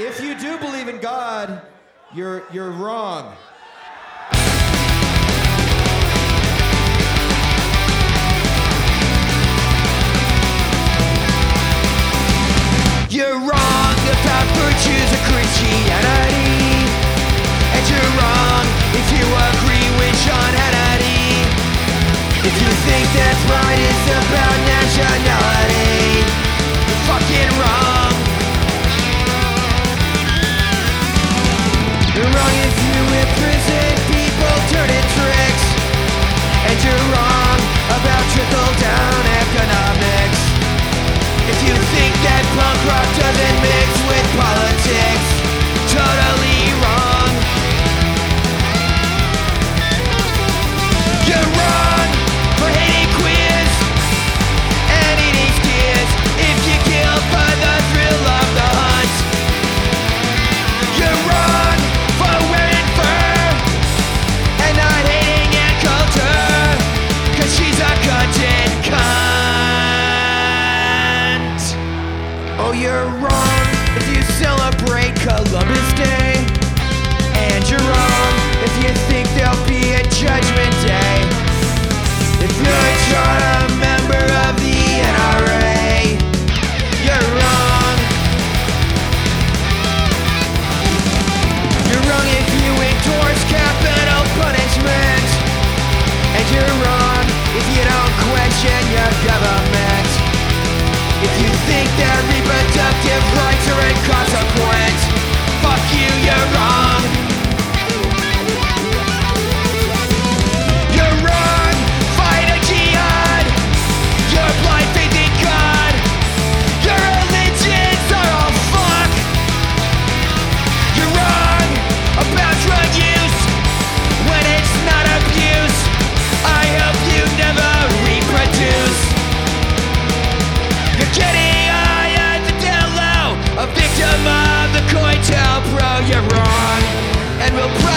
If you do believe in God, you're you're wrong. You're wrong about virtues of Christianity. And you're wrong if you agree with Sean Hannity. If you think that pride is about nationality, fucking you imprison people turning tricks. And you're wrong about trickle down economics. If you think that punk rock doesn't mix with politics, you're wrong if you celebrate Columbus Day. And you're wrong if you think there'll be a judgment day. If you're not a member of the NRA, you're wrong. You're wrong if you endorse capital punishment. And you're wrong if you don't question your government. If you think that reproductive rights are inconsequent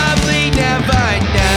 probably never know.